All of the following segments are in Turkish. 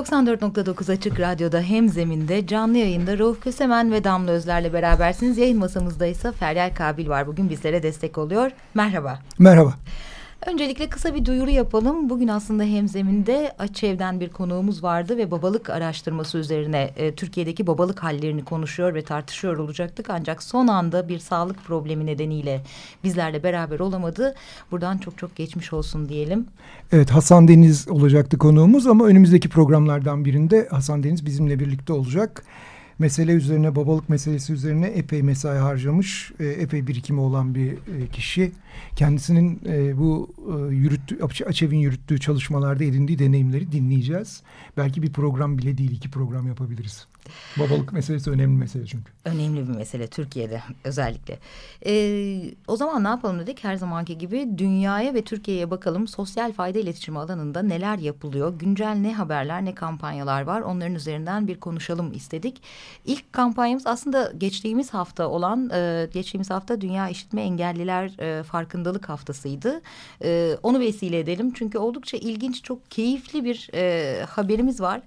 94.9 Açık Radyo'da hem zeminde canlı yayında Rauf Kösemen ve Damla Özler'le berabersiniz. Yayın masamızda ise Feryal Kabil var. Bugün bizlere destek oluyor. Merhaba. Merhaba. Öncelikle kısa bir duyuru yapalım. Bugün aslında Hemzemin'de Açev'den bir konuğumuz vardı ve babalık araştırması üzerine e, Türkiye'deki babalık hallerini konuşuyor ve tartışıyor olacaktık. Ancak son anda bir sağlık problemi nedeniyle bizlerle beraber olamadı. Buradan çok çok geçmiş olsun diyelim. Evet Hasan Deniz olacaktı konuğumuz ama önümüzdeki programlardan birinde Hasan Deniz bizimle birlikte olacak mesele üzerine, babalık meselesi üzerine epey mesai harcamış, e, epey birikimi olan bir e, kişi. Kendisinin e, bu yürüttüğü, Açev'in yürüttüğü çalışmalarda edindiği deneyimleri dinleyeceğiz. Belki bir program bile değil, iki program yapabiliriz. Babalık meselesi önemli mesele çünkü. Önemli bir mesele Türkiye'de özellikle. Ee, o zaman ne yapalım dedik her zamanki gibi dünyaya ve Türkiye'ye bakalım. Sosyal fayda iletişimi alanında neler yapılıyor? Güncel ne haberler ne kampanyalar var? Onların üzerinden bir konuşalım istedik. İlk kampanyamız aslında geçtiğimiz hafta olan e, geçtiğimiz hafta Dünya İşitme Engelliler e, Farkındalık Haftası'ydı. E, onu vesile edelim çünkü oldukça ilginç çok keyifli bir e, haberimiz var.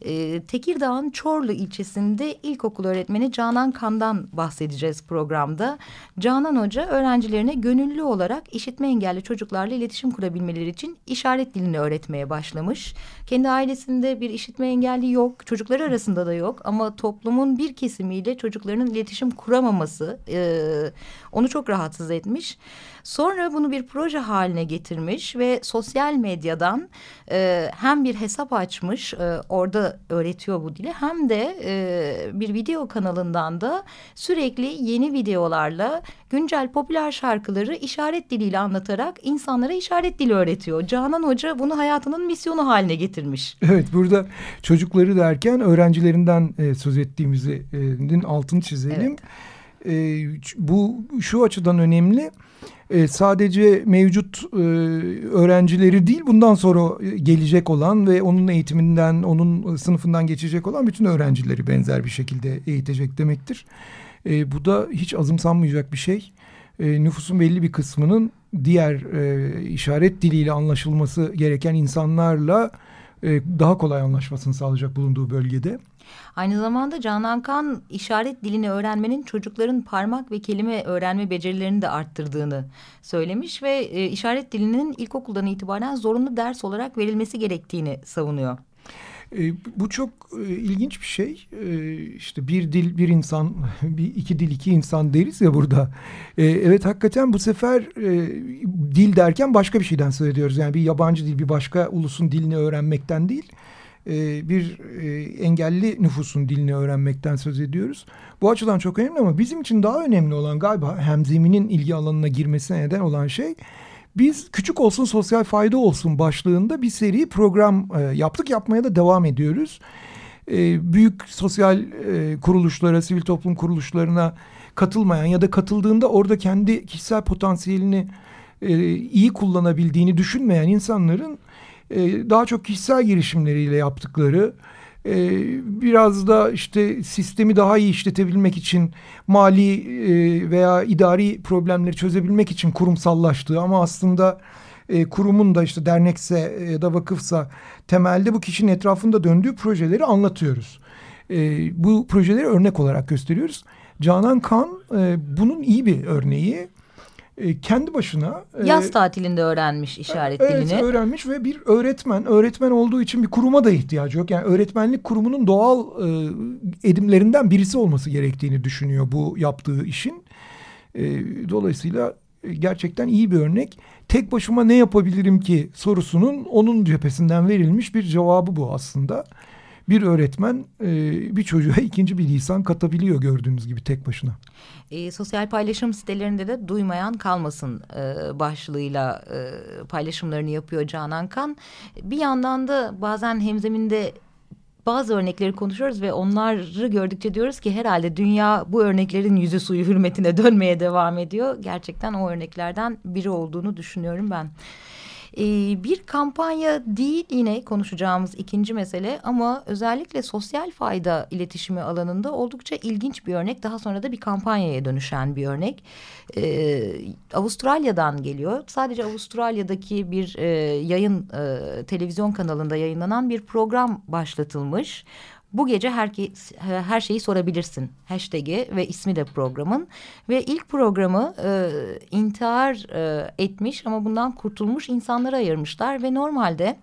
E, Tekirdağ'ın Çorlu ilçesinde ilkokul öğretmeni Canan Kan'dan bahsedeceğiz programda. Canan Hoca öğrencilerine gönüllü olarak işitme engelli çocuklarla iletişim kurabilmeleri için işaret dilini öğretmeye başlamış. Kendi ailesinde bir işitme engelli yok, çocukları arasında da yok ama toplumun bir kesimiyle çocuklarının iletişim kuramaması e, onu çok rahatsız etmiş. Sonra bunu bir proje haline getirmiş ve sosyal medyadan e, hem bir hesap açmış, e, orada öğretiyor bu dili hem de e, bir video kanalından da sürekli yeni videolarla güncel popüler şarkıları işaret diliyle anlatarak insanlara işaret dili öğretiyor. Canan Hoca bunu hayatının misyonu haline getirmiş. Evet burada çocukları derken öğrencilerinden e, söz ettiğimizin e, altını çizelim. Evet. E, bu şu açıdan önemli e, sadece mevcut e, öğrencileri değil bundan sonra gelecek olan ve onun eğitiminden onun sınıfından geçecek olan bütün öğrencileri benzer bir şekilde eğitecek demektir. E, bu da hiç azımsanmayacak bir şey. E, nüfusun belli bir kısmının diğer e, işaret diliyle anlaşılması gereken insanlarla e, daha kolay anlaşmasını sağlayacak bulunduğu bölgede. Aynı zamanda Canan Kan işaret dilini öğrenmenin çocukların parmak ve kelime öğrenme becerilerini de arttırdığını söylemiş ve e, işaret dilinin ilkokuldan itibaren zorunlu ders olarak verilmesi gerektiğini savunuyor. E, bu çok e, ilginç bir şey. E, işte bir dil bir insan, bir iki dil iki insan deriz ya burada. E, evet hakikaten bu sefer e, dil derken başka bir şeyden söz. Yani bir yabancı dil, bir başka ulusun dilini öğrenmekten değil bir e, engelli nüfusun dilini öğrenmekten söz ediyoruz. Bu açıdan çok önemli ama bizim için daha önemli olan galiba hemzeminin ilgi alanına girmesine neden olan şey biz küçük olsun sosyal fayda olsun başlığında bir seri program e, yaptık yapmaya da devam ediyoruz. E, büyük sosyal e, kuruluşlara, sivil toplum kuruluşlarına katılmayan ya da katıldığında orada kendi kişisel potansiyelini e, iyi kullanabildiğini düşünmeyen insanların e, daha çok kişisel girişimleriyle yaptıkları e, biraz da işte sistemi daha iyi işletebilmek için mali e, veya idari problemleri çözebilmek için kurumsallaştığı ama aslında e, kurumun da işte dernekse ya da vakıfsa temelde bu kişinin etrafında döndüğü projeleri anlatıyoruz. E, bu projeleri örnek olarak gösteriyoruz. Canan Kan e, bunun iyi bir örneği e, kendi başına... E, Yaz tatilinde öğrenmiş işaret evet, dilini. Evet öğrenmiş ve bir öğretmen, öğretmen olduğu için bir kuruma da ihtiyacı yok. Yani öğretmenlik kurumunun doğal e, edimlerinden birisi olması gerektiğini düşünüyor bu yaptığı işin. E, dolayısıyla gerçekten iyi bir örnek. Tek başıma ne yapabilirim ki sorusunun onun cephesinden verilmiş bir cevabı bu aslında. Bir öğretmen e, bir çocuğa ikinci bir lisan katabiliyor gördüğünüz gibi tek başına. E, sosyal paylaşım sitelerinde de duymayan kalmasın e, başlığıyla e, paylaşımlarını yapıyor Canan Kan. Bir yandan da bazen hemzeminde bazı örnekleri konuşuyoruz ve onları gördükçe diyoruz ki herhalde dünya bu örneklerin yüzü suyu hürmetine dönmeye devam ediyor. Gerçekten o örneklerden biri olduğunu düşünüyorum ben. Ee, bir kampanya değil yine konuşacağımız ikinci mesele ama özellikle sosyal fayda iletişimi alanında oldukça ilginç bir örnek. Daha sonra da bir kampanyaya dönüşen bir örnek. Ee, Avustralya'dan geliyor. Sadece Avustralya'daki bir e, yayın e, televizyon kanalında yayınlanan bir program başlatılmış. Bu gece herkes, her şeyi sorabilirsin hashtag'i ve ismi de programın. Ve ilk programı e, intihar e, etmiş ama bundan kurtulmuş insanlara ayırmışlar. Ve normalde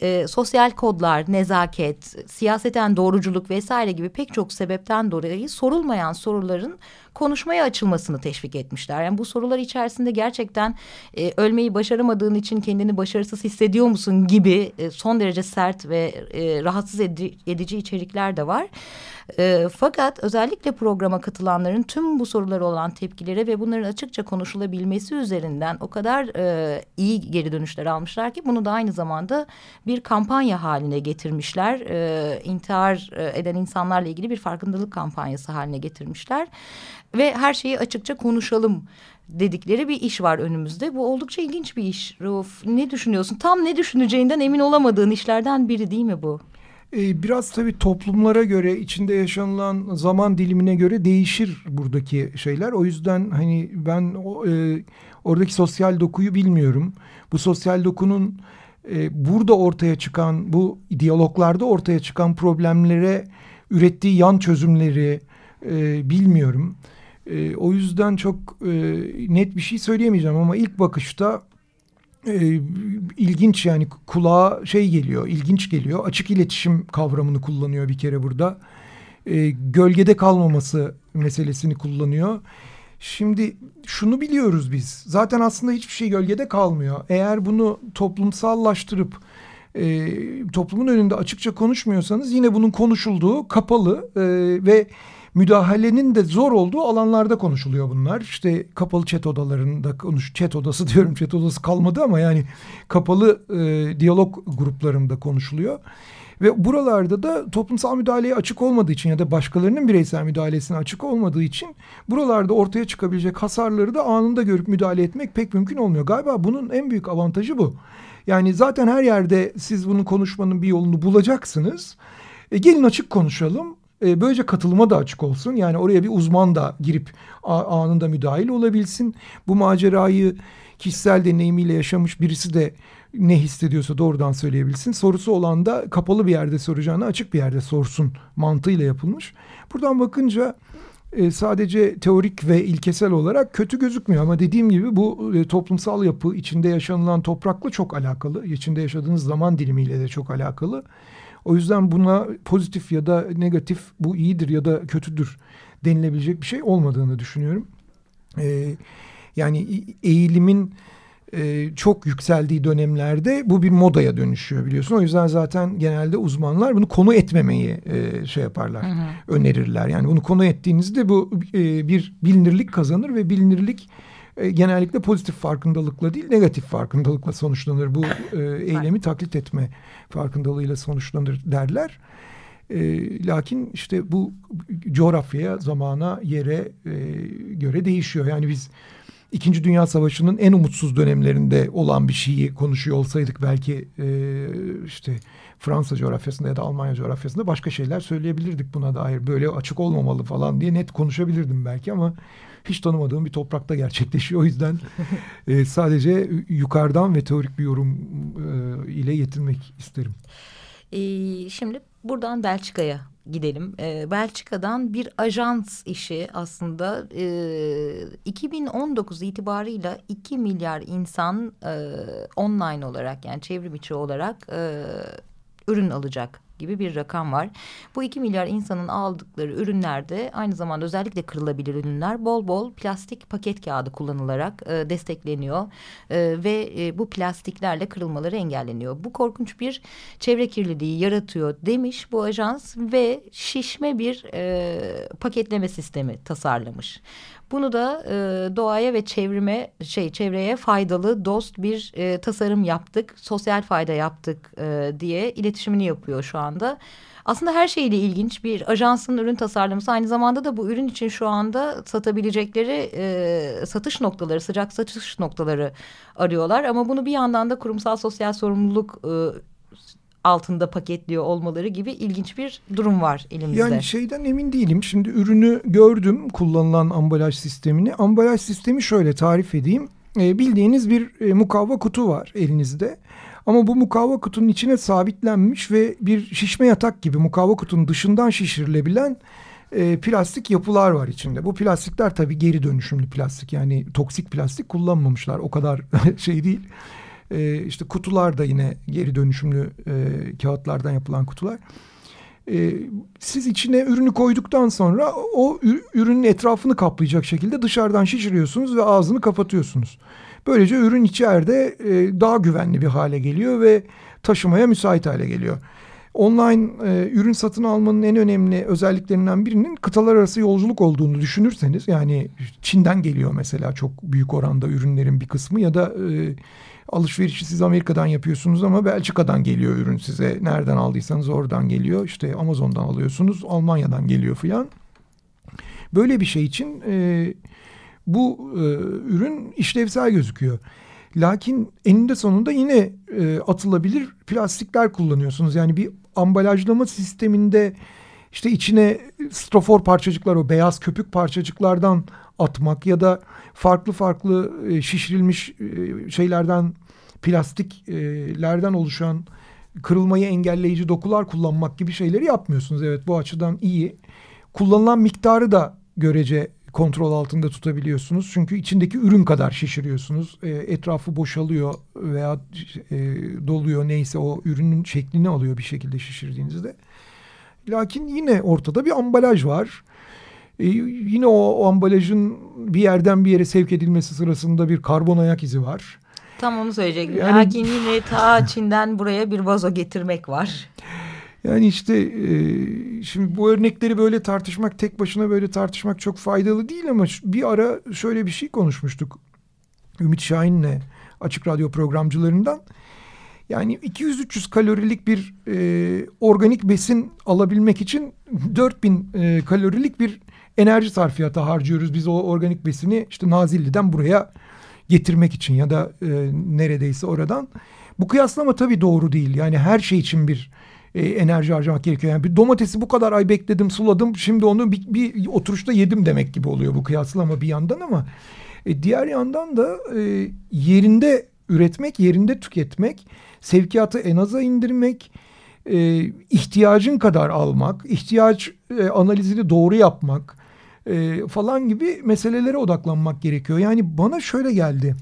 e, sosyal kodlar, nezaket, siyaseten doğruculuk vesaire gibi pek çok sebepten dolayı sorulmayan soruların konuşmaya açılmasını teşvik etmişler. Yani bu sorular içerisinde gerçekten e, ölmeyi başaramadığın için kendini başarısız hissediyor musun gibi e, son derece sert ve e, rahatsız edici içerikler de var. E, fakat özellikle programa katılanların tüm bu sorulara olan tepkileri ve bunların açıkça konuşulabilmesi üzerinden o kadar e, iyi geri dönüşler almışlar ki bunu da aynı zamanda bir kampanya haline getirmişler. E, intihar eden insanlarla ilgili bir farkındalık kampanyası haline getirmişler ve her şeyi açıkça konuşalım dedikleri bir iş var önümüzde. Bu oldukça ilginç bir iş Rauf. Ne düşünüyorsun? Tam ne düşüneceğinden emin olamadığın işlerden biri değil mi bu? Ee, biraz tabii toplumlara göre, içinde yaşanılan zaman dilimine göre değişir buradaki şeyler. O yüzden hani ben o, e, oradaki sosyal dokuyu bilmiyorum. Bu sosyal dokunun e, burada ortaya çıkan, bu diyaloglarda ortaya çıkan problemlere ürettiği yan çözümleri e, bilmiyorum. E, o yüzden çok e, net bir şey söyleyemeyeceğim ama ilk bakışta e, ilginç yani kulağa şey geliyor, ilginç geliyor. Açık iletişim kavramını kullanıyor bir kere burada. E, gölgede kalmaması meselesini kullanıyor. Şimdi şunu biliyoruz biz. Zaten aslında hiçbir şey gölgede kalmıyor. Eğer bunu toplumsallaştırıp e, toplumun önünde açıkça konuşmuyorsanız yine bunun konuşulduğu kapalı e, ve müdahalenin de zor olduğu alanlarda konuşuluyor bunlar. İşte kapalı chat odalarında konuş chat odası diyorum chat odası kalmadı ama yani kapalı e, diyalog gruplarında konuşuluyor. Ve buralarda da toplumsal müdahaleye açık olmadığı için ya da başkalarının bireysel müdahalesine açık olmadığı için buralarda ortaya çıkabilecek hasarları da anında görüp müdahale etmek pek mümkün olmuyor. Galiba bunun en büyük avantajı bu. Yani zaten her yerde siz bunu konuşmanın bir yolunu bulacaksınız. E, gelin açık konuşalım. E, böylece katılıma da açık olsun. Yani oraya bir uzman da girip anında müdahil olabilsin. Bu macerayı kişisel deneyimiyle yaşamış birisi de ne hissediyorsa doğrudan söyleyebilsin. Sorusu olan da kapalı bir yerde soracağını açık bir yerde sorsun mantığıyla yapılmış. Buradan bakınca e, sadece teorik ve ilkesel olarak kötü gözükmüyor ama dediğim gibi bu e, toplumsal yapı içinde yaşanılan toprakla çok alakalı. İçinde yaşadığınız zaman dilimiyle de çok alakalı. O yüzden buna pozitif ya da negatif bu iyidir ya da kötüdür denilebilecek bir şey olmadığını düşünüyorum. Ee, yani eğilimin e, çok yükseldiği dönemlerde bu bir modaya dönüşüyor biliyorsun. O yüzden zaten genelde uzmanlar bunu konu etmemeyi e, şey yaparlar, hı hı. önerirler. Yani bunu konu ettiğinizde bu e, bir bilinirlik kazanır ve bilinirlik e, genellikle pozitif farkındalıkla değil negatif farkındalıkla sonuçlanır. Bu e, eylemi taklit etme farkındalığıyla sonuçlanır derler. E, lakin işte bu coğrafyaya, zamana, yere e, göre değişiyor. Yani biz İkinci Dünya Savaşı'nın en umutsuz dönemlerinde olan bir şeyi konuşuyor olsaydık belki e, işte Fransa coğrafyasında ya da Almanya coğrafyasında başka şeyler söyleyebilirdik buna dair. Böyle açık olmamalı falan diye net konuşabilirdim belki ama hiç tanımadığım bir toprakta gerçekleşiyor. O yüzden e, sadece yukarıdan ve teorik bir yorum e, ile yetinmek isterim. E, şimdi buradan Belçika'ya gidelim. E, Belçika'dan bir ajans işi aslında e, 2019 itibarıyla 2 milyar insan e, online olarak yani çevrim içi olarak e, ürün alacak gibi bir rakam var. Bu 2 milyar insanın aldıkları ürünlerde aynı zamanda özellikle kırılabilir ürünler bol bol plastik paket kağıdı kullanılarak e, destekleniyor e, ve e, bu plastiklerle kırılmaları engelleniyor. Bu korkunç bir çevre kirliliği yaratıyor demiş bu ajans ve şişme bir e, paketleme sistemi tasarlamış. Bunu da e, doğaya ve çevrime şey çevreye faydalı dost bir e, tasarım yaptık, sosyal fayda yaptık e, diye iletişimini yapıyor şu anda. Aslında her şeyle ilginç bir ajansın ürün tasarlaması aynı zamanda da bu ürün için şu anda satabilecekleri e, satış noktaları, sıcak satış noktaları arıyorlar. Ama bunu bir yandan da kurumsal sosyal sorumluluk e, altında paketliyor olmaları gibi ilginç bir durum var elimizde. Yani şeyden emin değilim. Şimdi ürünü gördüm kullanılan ambalaj sistemini. Ambalaj sistemi şöyle tarif edeyim. E, bildiğiniz bir e, mukavva kutu var elinizde. Ama bu mukavva kutunun içine sabitlenmiş ve bir şişme yatak gibi mukavva kutunun dışından şişirilebilen e, plastik yapılar var içinde. Bu plastikler tabii geri dönüşümlü plastik yani toksik plastik kullanmamışlar. O kadar şey değil. E, işte kutular da yine geri dönüşümlü e, kağıtlardan yapılan kutular. E, siz içine ürünü koyduktan sonra o ürünün etrafını kaplayacak şekilde dışarıdan şişiriyorsunuz ve ağzını kapatıyorsunuz. Böylece ürün içeride e, daha güvenli bir hale geliyor ve taşımaya müsait hale geliyor. Online e, ürün satın almanın en önemli özelliklerinden birinin kıtalar arası yolculuk olduğunu düşünürseniz yani Çin'den geliyor mesela çok büyük oranda ürünlerin bir kısmı ya da e, alışverişi siz Amerika'dan yapıyorsunuz ama Belçika'dan geliyor ürün size. Nereden aldıysanız oradan geliyor. İşte Amazon'dan alıyorsunuz, Almanya'dan geliyor filan. Böyle bir şey için e, bu e, ürün işlevsel gözüküyor. Lakin eninde sonunda yine e, atılabilir plastikler kullanıyorsunuz. Yani bir ambalajlama sisteminde işte içine strofor parçacıklar o beyaz köpük parçacıklardan atmak ya da farklı farklı e, şişirilmiş e, şeylerden plastiklerden oluşan kırılmayı engelleyici dokular kullanmak gibi şeyleri yapmıyorsunuz. Evet bu açıdan iyi. Kullanılan miktarı da görece kontrol altında tutabiliyorsunuz. Çünkü içindeki ürün kadar şişiriyorsunuz. E, etrafı boşalıyor veya doluyor neyse o ürünün şeklini alıyor bir şekilde şişirdiğinizde. Lakin yine ortada bir ambalaj var. E, yine o, o ambalajın bir yerden bir yere sevk edilmesi sırasında bir karbon ayak izi var. Tam onu söyleyecektim. Yani, Lakin yine ta Çin'den buraya bir vazo getirmek var. Yani işte e, şimdi bu örnekleri böyle tartışmak tek başına böyle tartışmak çok faydalı değil ama bir ara şöyle bir şey konuşmuştuk. Ümit Şahin'le açık radyo programcılarından. Yani 200-300 kalorilik bir e, organik besin alabilmek için 4000 e, kalorilik bir enerji sarfiyatı harcıyoruz. Biz o organik besini işte Nazilli'den buraya getirmek için ya da e, neredeyse oradan. Bu kıyaslama tabii doğru değil. Yani her şey için bir e, enerji harcamak gerekiyor. Yani bir domatesi bu kadar ay bekledim, suladım. Şimdi onu bir, bir oturuşta yedim demek gibi oluyor bu kıyaslama bir yandan ama e, diğer yandan da e, yerinde üretmek, yerinde tüketmek, sevkiyatı en aza indirmek, e, ihtiyacın kadar almak, ihtiyaç e, analizini doğru yapmak e, falan gibi meselelere odaklanmak gerekiyor. Yani bana şöyle geldi.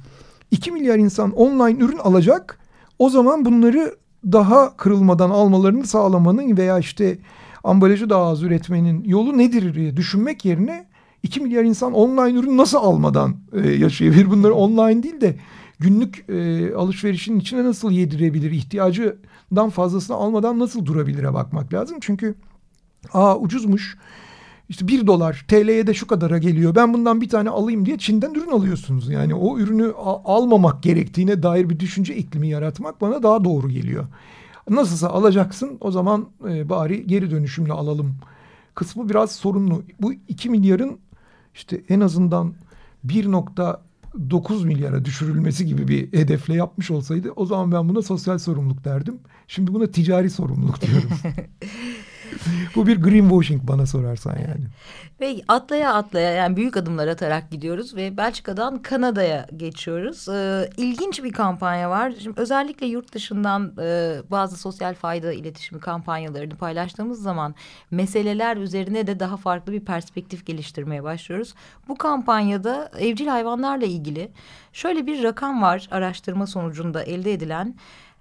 2 milyar insan online ürün alacak. O zaman bunları daha kırılmadan almalarını sağlamanın veya işte ambalajı daha az üretmenin yolu nedir diye düşünmek yerine 2 milyar insan online ürün nasıl almadan e, yaşayabilir? Bunları online değil de günlük e, alışverişin içine nasıl yedirebilir? İhtiyacından fazlasını almadan nasıl durabilire bakmak lazım. Çünkü aa ucuzmuş işte bir dolar TL'ye de şu kadara geliyor. Ben bundan bir tane alayım diye Çin'den ürün alıyorsunuz. Yani o ürünü almamak gerektiğine dair bir düşünce iklimi yaratmak bana daha doğru geliyor. Nasılsa alacaksın o zaman e, bari geri dönüşümle alalım kısmı biraz sorunlu. Bu 2 milyarın işte en azından 1.9 milyara düşürülmesi gibi bir hedefle yapmış olsaydı o zaman ben buna sosyal sorumluluk derdim. Şimdi buna ticari sorumluluk diyorum. Bu bir greenwashing bana sorarsan yani. Ve atlaya atlaya yani büyük adımlar atarak gidiyoruz ve Belçika'dan Kanada'ya geçiyoruz. Ee, ilginç bir kampanya var. Şimdi özellikle yurt dışından e, bazı sosyal fayda iletişimi kampanyalarını paylaştığımız zaman meseleler üzerine de daha farklı bir perspektif geliştirmeye başlıyoruz. Bu kampanyada evcil hayvanlarla ilgili şöyle bir rakam var araştırma sonucunda elde edilen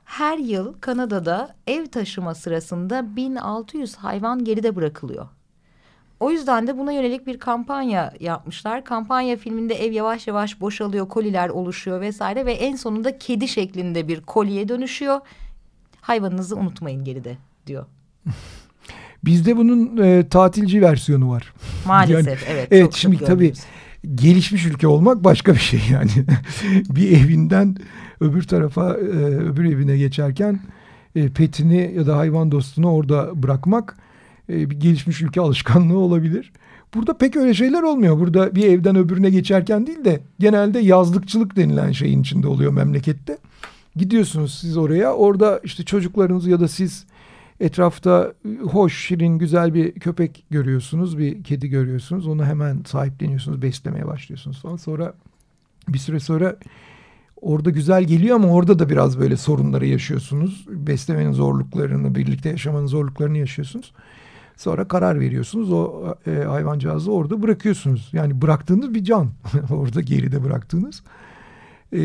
her yıl Kanada'da ev taşıma sırasında 1600 hayvan geride bırakılıyor. O yüzden de buna yönelik bir kampanya yapmışlar. Kampanya filminde ev yavaş yavaş boşalıyor, koliler oluşuyor vesaire ve en sonunda kedi şeklinde bir koliye dönüşüyor. Hayvanınızı unutmayın geride diyor. Bizde bunun e, tatilci versiyonu var. Maalesef yani, evet. Evet çok şimdi tabii gelişmiş ülke olmak başka bir şey yani. bir evinden öbür tarafa e, öbür evine geçerken e, petini ya da hayvan dostunu orada bırakmak e, bir gelişmiş ülke alışkanlığı olabilir. Burada pek öyle şeyler olmuyor. Burada bir evden öbürüne geçerken değil de genelde yazlıkçılık denilen şeyin içinde oluyor memlekette. Gidiyorsunuz siz oraya. Orada işte çocuklarınız ya da siz etrafta hoş, şirin, güzel bir köpek görüyorsunuz. Bir kedi görüyorsunuz. Onu hemen sahipleniyorsunuz, beslemeye başlıyorsunuz falan. Sonra bir süre sonra orada güzel geliyor ama orada da biraz böyle sorunları yaşıyorsunuz. Beslemenin zorluklarını, birlikte yaşamanın zorluklarını yaşıyorsunuz. Sonra karar veriyorsunuz. O e, hayvancağızı orada bırakıyorsunuz. Yani bıraktığınız bir can. orada geride bıraktığınız. E,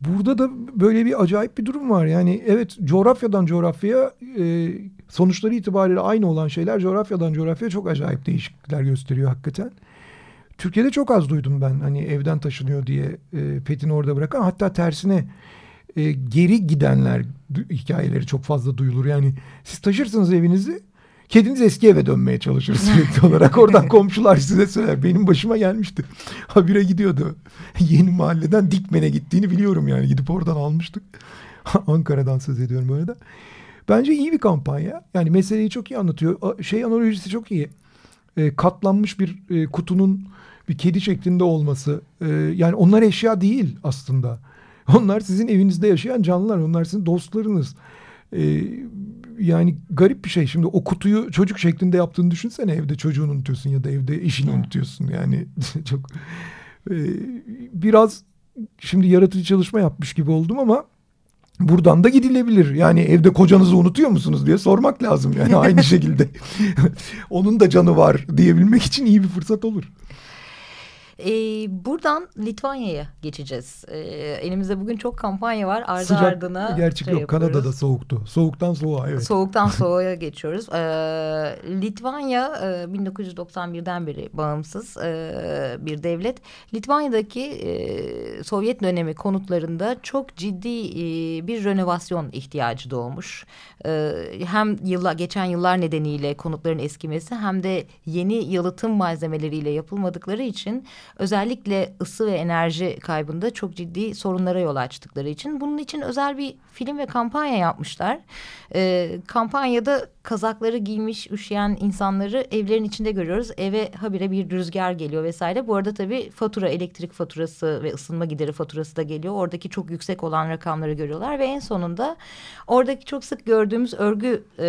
burada da böyle bir acayip bir durum var. Yani evet coğrafyadan coğrafyaya e, sonuçları itibariyle aynı olan şeyler coğrafyadan coğrafyaya çok acayip değişiklikler gösteriyor hakikaten. Türkiye'de çok az duydum ben hani evden taşınıyor diye e, petini orada bırakan. Hatta tersine e, geri gidenler hikayeleri çok fazla duyulur. Yani siz taşırsınız evinizi Kediniz eski eve dönmeye çalışır sürekli olarak. Oradan komşular size söyler. Benim başıma gelmişti. Habire gidiyordu. Yeni mahalleden Dikmen'e gittiğini biliyorum yani. Gidip oradan almıştık. Ankara'dan söz ediyorum böyle de. Bence iyi bir kampanya. Yani meseleyi çok iyi anlatıyor. Şey analojisi çok iyi. E, katlanmış bir e, kutunun bir kedi şeklinde olması. E, yani onlar eşya değil aslında. Onlar sizin evinizde yaşayan canlılar. Onlar sizin dostlarınız. E, yani garip bir şey. Şimdi o kutuyu çocuk şeklinde yaptığını düşünsene evde çocuğunu unutuyorsun ya da evde eşini unutuyorsun. Yani çok e, biraz şimdi yaratıcı çalışma yapmış gibi oldum ama buradan da gidilebilir. Yani evde kocanızı unutuyor musunuz diye sormak lazım yani aynı şekilde. Onun da canı var diyebilmek için iyi bir fırsat olur. E, buradan Litvanya'ya geçeceğiz. E, elimizde bugün çok kampanya var. Ardı Sıcak, ardına gerçek şey yok. Yapıyoruz. Kanada'da soğuktu. Soğuktan soğuğa evet. Soğuktan soğuğa geçiyoruz. E, Litvanya e, 1991'den beri bağımsız e, bir devlet. Litvanya'daki e, Sovyet dönemi konutlarında çok ciddi e, bir renovasyon ihtiyacı doğmuş. E, hem yılla, geçen yıllar nedeniyle konutların eskimesi hem de yeni yalıtım malzemeleriyle yapılmadıkları için özellikle ısı ve enerji kaybında çok ciddi sorunlara yol açtıkları için bunun için özel bir film ve kampanya yapmışlar. E, kampanyada kazakları giymiş üşüyen insanları evlerin içinde görüyoruz. Eve habire bir rüzgar geliyor vesaire. Bu arada tabii fatura, elektrik faturası ve ısınma gideri faturası da geliyor. Oradaki çok yüksek olan rakamları görüyorlar ve en sonunda oradaki çok sık gördüğümüz örgü e,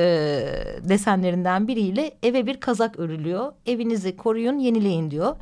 desenlerinden biriyle eve bir kazak örülüyor. Evinizi koruyun, yenileyin diyor.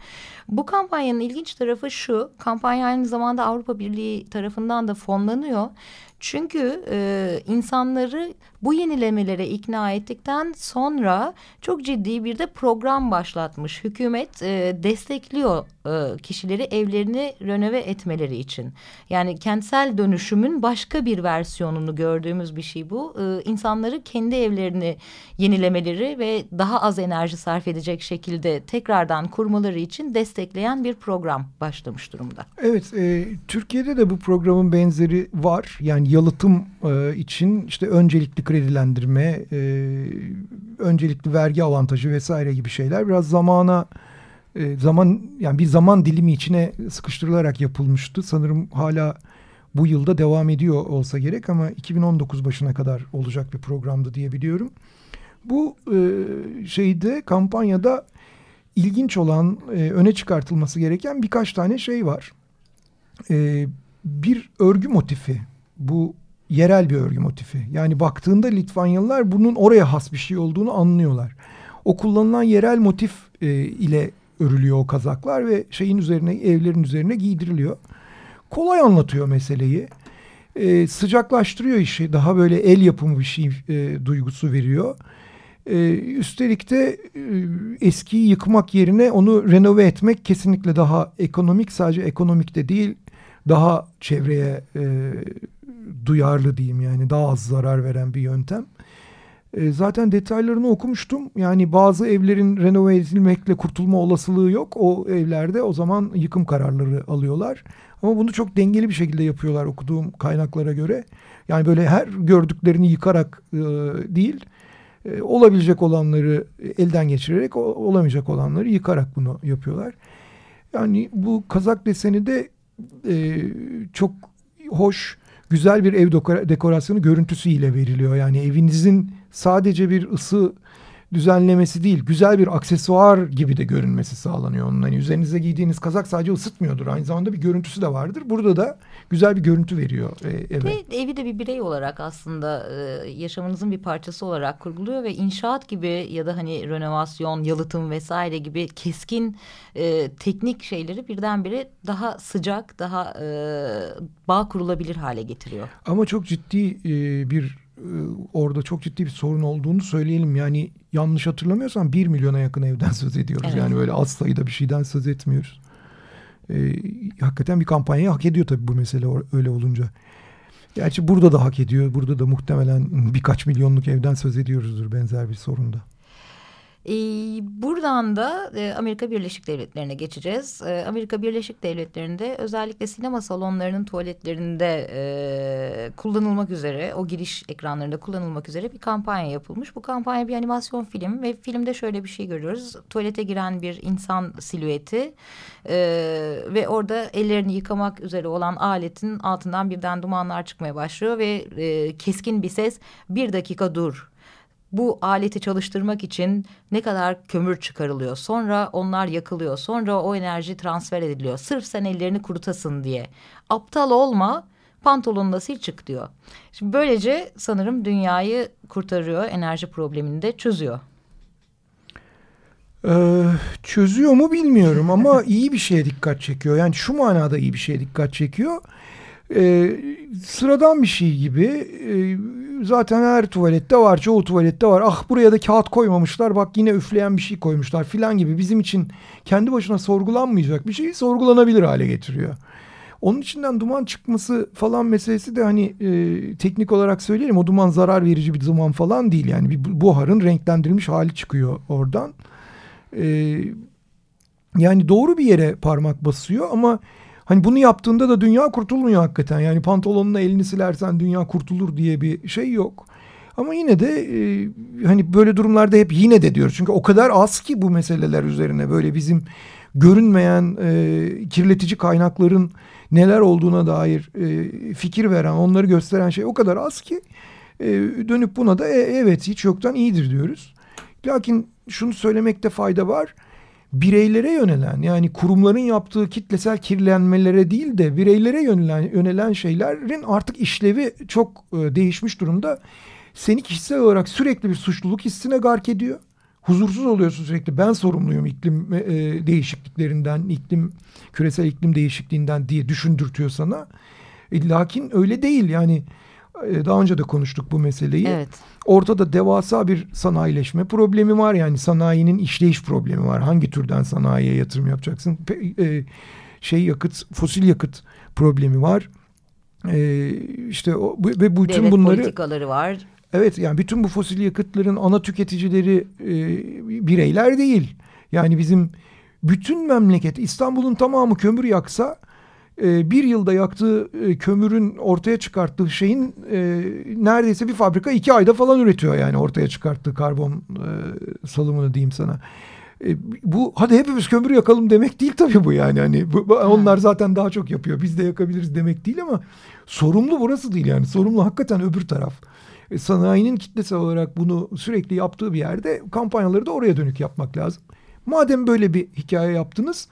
Bu kampanyanın ilginç tarafı şu. Kampanya aynı zamanda Avrupa Birliği tarafından da fonlanıyor. Çünkü e, insanları bu yenilemelere ikna ettikten sonra çok ciddi bir de program başlatmış. Hükümet e, destekliyor e, kişileri evlerini renove etmeleri için. Yani kentsel dönüşümün başka bir versiyonunu gördüğümüz bir şey bu. E, insanları kendi evlerini yenilemeleri ve daha az enerji sarf edecek şekilde tekrardan kurmaları için destekleyen bir program başlamış durumda. Evet, e, Türkiye'de de bu programın benzeri var. Yani yalıtım e, için işte öncelikli kredilendirme, e, öncelikli vergi avantajı vesaire gibi şeyler biraz zamana e, zaman yani bir zaman dilimi içine sıkıştırılarak yapılmıştı. Sanırım hala bu yılda devam ediyor olsa gerek ama 2019 başına kadar olacak bir programdı diye biliyorum. Bu e, şeyde kampanyada ilginç olan e, öne çıkartılması gereken birkaç tane şey var. E, bir örgü motifi bu yerel bir örgü motifi. Yani baktığında Litvanyalılar bunun oraya has bir şey olduğunu anlıyorlar. O kullanılan yerel motif e, ile örülüyor o kazaklar ve şeyin üzerine evlerin üzerine giydiriliyor. Kolay anlatıyor meseleyi. E, sıcaklaştırıyor işi. Daha böyle el yapımı bir şey e, duygusu veriyor. E, üstelik de e, eskiyi yıkmak yerine onu renove etmek kesinlikle daha ekonomik. Sadece ekonomik de değil daha çevreye e, duyarlı diyeyim yani daha az zarar veren bir yöntem. E, zaten detaylarını okumuştum. Yani bazı evlerin renove edilmekle kurtulma olasılığı yok. O evlerde o zaman yıkım kararları alıyorlar. Ama bunu çok dengeli bir şekilde yapıyorlar okuduğum kaynaklara göre. Yani böyle her gördüklerini yıkarak e, değil, e, olabilecek olanları elden geçirerek, olamayacak olanları yıkarak bunu yapıyorlar. Yani bu kazak deseni de e, çok hoş, güzel bir ev dekorasyonu görüntüsüyle veriliyor. Yani evinizin sadece bir ısı düzenlemesi değil, güzel bir aksesuar gibi de görünmesi sağlanıyor onun. Hani üzerinize giydiğiniz kazak sadece ısıtmıyordur. Aynı zamanda bir görüntüsü de vardır. Burada da güzel bir görüntü veriyor e, eve. Ve evi de bir birey olarak aslında e, yaşamınızın bir parçası olarak kurguluyor ve inşaat gibi ya da hani renovasyon, yalıtım vesaire gibi keskin e, teknik şeyleri birdenbire daha sıcak, daha e, bağ kurulabilir hale getiriyor. Ama çok ciddi e, bir orada çok ciddi bir sorun olduğunu söyleyelim. Yani yanlış hatırlamıyorsam bir milyona yakın evden söz ediyoruz. Evet. Yani böyle az sayıda bir şeyden söz etmiyoruz. Ee, hakikaten bir kampanyayı hak ediyor tabii bu mesele öyle olunca. Gerçi burada da hak ediyor. Burada da muhtemelen birkaç milyonluk evden söz ediyoruzdur benzer bir sorunda. E, buradan da e, Amerika Birleşik Devletleri'ne geçeceğiz. E, Amerika Birleşik Devletleri'nde özellikle sinema salonlarının tuvaletlerinde e, kullanılmak üzere, o giriş ekranlarında kullanılmak üzere bir kampanya yapılmış. Bu kampanya bir animasyon film ve filmde şöyle bir şey görüyoruz. Tuvalete giren bir insan silüeti e, ve orada ellerini yıkamak üzere olan aletin altından birden dumanlar çıkmaya başlıyor ve keskin bir ses bir dakika dur bu aleti çalıştırmak için ne kadar kömür çıkarılıyor. Sonra onlar yakılıyor. Sonra o enerji transfer ediliyor. Sırf sen ellerini kurutasın diye. Aptal olma pantolonunda sil çık diyor. Şimdi böylece sanırım dünyayı kurtarıyor. Enerji problemini de çözüyor. Ee, çözüyor mu bilmiyorum ama iyi bir şeye dikkat çekiyor. Yani şu manada iyi bir şeye dikkat çekiyor. Ee, sıradan bir şey gibi. Ee, zaten her tuvalette var, çoğu tuvalette var. Ah buraya da kağıt koymamışlar, bak yine üfleyen bir şey koymuşlar filan gibi. Bizim için kendi başına sorgulanmayacak bir şeyi sorgulanabilir hale getiriyor. Onun içinden duman çıkması falan meselesi de hani e, teknik olarak söyleyelim o duman zarar verici bir duman falan değil. Yani bir buharın renklendirilmiş hali çıkıyor oradan. E, yani doğru bir yere parmak basıyor ama Hani bunu yaptığında da dünya kurtulmuyor hakikaten. Yani pantolonuna elini silersen dünya kurtulur diye bir şey yok. Ama yine de e, hani böyle durumlarda hep yine de diyoruz. Çünkü o kadar az ki bu meseleler üzerine böyle bizim görünmeyen e, kirletici kaynakların neler olduğuna dair e, fikir veren, onları gösteren şey o kadar az ki e, dönüp buna da e, evet hiç yoktan iyidir diyoruz. Lakin şunu söylemekte fayda var bireylere yönelen yani kurumların yaptığı kitlesel kirlenmelere değil de bireylere yönelen, yönelen şeylerin artık işlevi çok e, değişmiş durumda. Seni kişisel olarak sürekli bir suçluluk hissine gark ediyor. Huzursuz oluyorsun sürekli ben sorumluyum iklim e, değişikliklerinden, iklim küresel iklim değişikliğinden diye düşündürtüyor sana. E, lakin öyle değil yani e, daha önce de konuştuk bu meseleyi. Evet. Ortada devasa bir sanayileşme problemi var. Yani sanayinin işleyiş problemi var. Hangi türden sanayiye yatırım yapacaksın? E, şey yakıt, fosil yakıt problemi var. E, işte o, ve bütün Devlet bunları politikaları var. Evet yani bütün bu fosil yakıtların ana tüketicileri e, bireyler değil. Yani bizim bütün memleket İstanbul'un tamamı kömür yaksa e, bir yılda yaktığı e, kömürün ortaya çıkarttığı şeyin e, neredeyse bir fabrika iki ayda falan üretiyor yani ortaya çıkarttığı karbon e, salımını diyeyim sana. E, bu hadi hepimiz kömür yakalım demek değil tabii bu yani hani bu, onlar zaten daha çok yapıyor biz de yakabiliriz demek değil ama sorumlu burası değil yani sorumlu hakikaten öbür taraf. E, sanayinin kitlesel olarak bunu sürekli yaptığı bir yerde kampanyaları da oraya dönük yapmak lazım. Madem böyle bir hikaye yaptınız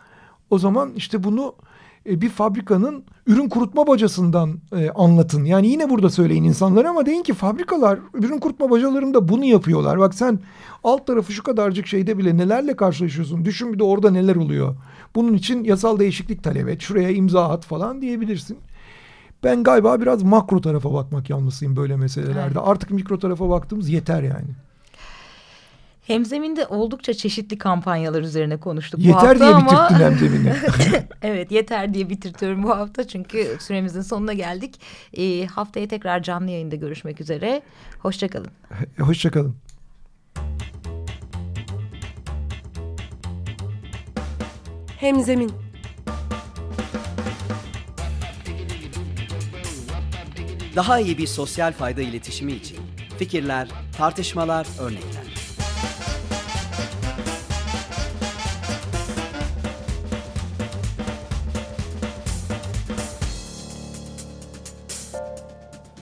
o zaman işte bunu e, bir fabrikanın ürün kurutma bacasından e, anlatın. Yani yine burada söyleyin insanlara ama deyin ki fabrikalar ürün kurutma bacalarında bunu yapıyorlar. Bak sen alt tarafı şu kadarcık şeyde bile nelerle karşılaşıyorsun. Düşün bir de orada neler oluyor. Bunun için yasal değişiklik talep et. Şuraya imza at falan diyebilirsin. Ben galiba biraz makro tarafa bakmak yanlısıyım böyle meselelerde. Evet. Artık mikro tarafa baktığımız yeter yani. Hemzeminde oldukça çeşitli kampanyalar üzerine konuştuk yeter bu hafta diye ama... bitirttin hemzemini. evet yeter diye bitirtiyorum bu hafta çünkü süremizin sonuna geldik. E, haftaya tekrar canlı yayında görüşmek üzere. Hoşçakalın. Hoşçakalın. Hemzemin Daha iyi bir sosyal fayda iletişimi için fikirler, tartışmalar, örnekler.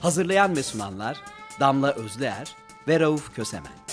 Hazırlayan ve sunanlar Damla Özleer ve Rauf Kösemen.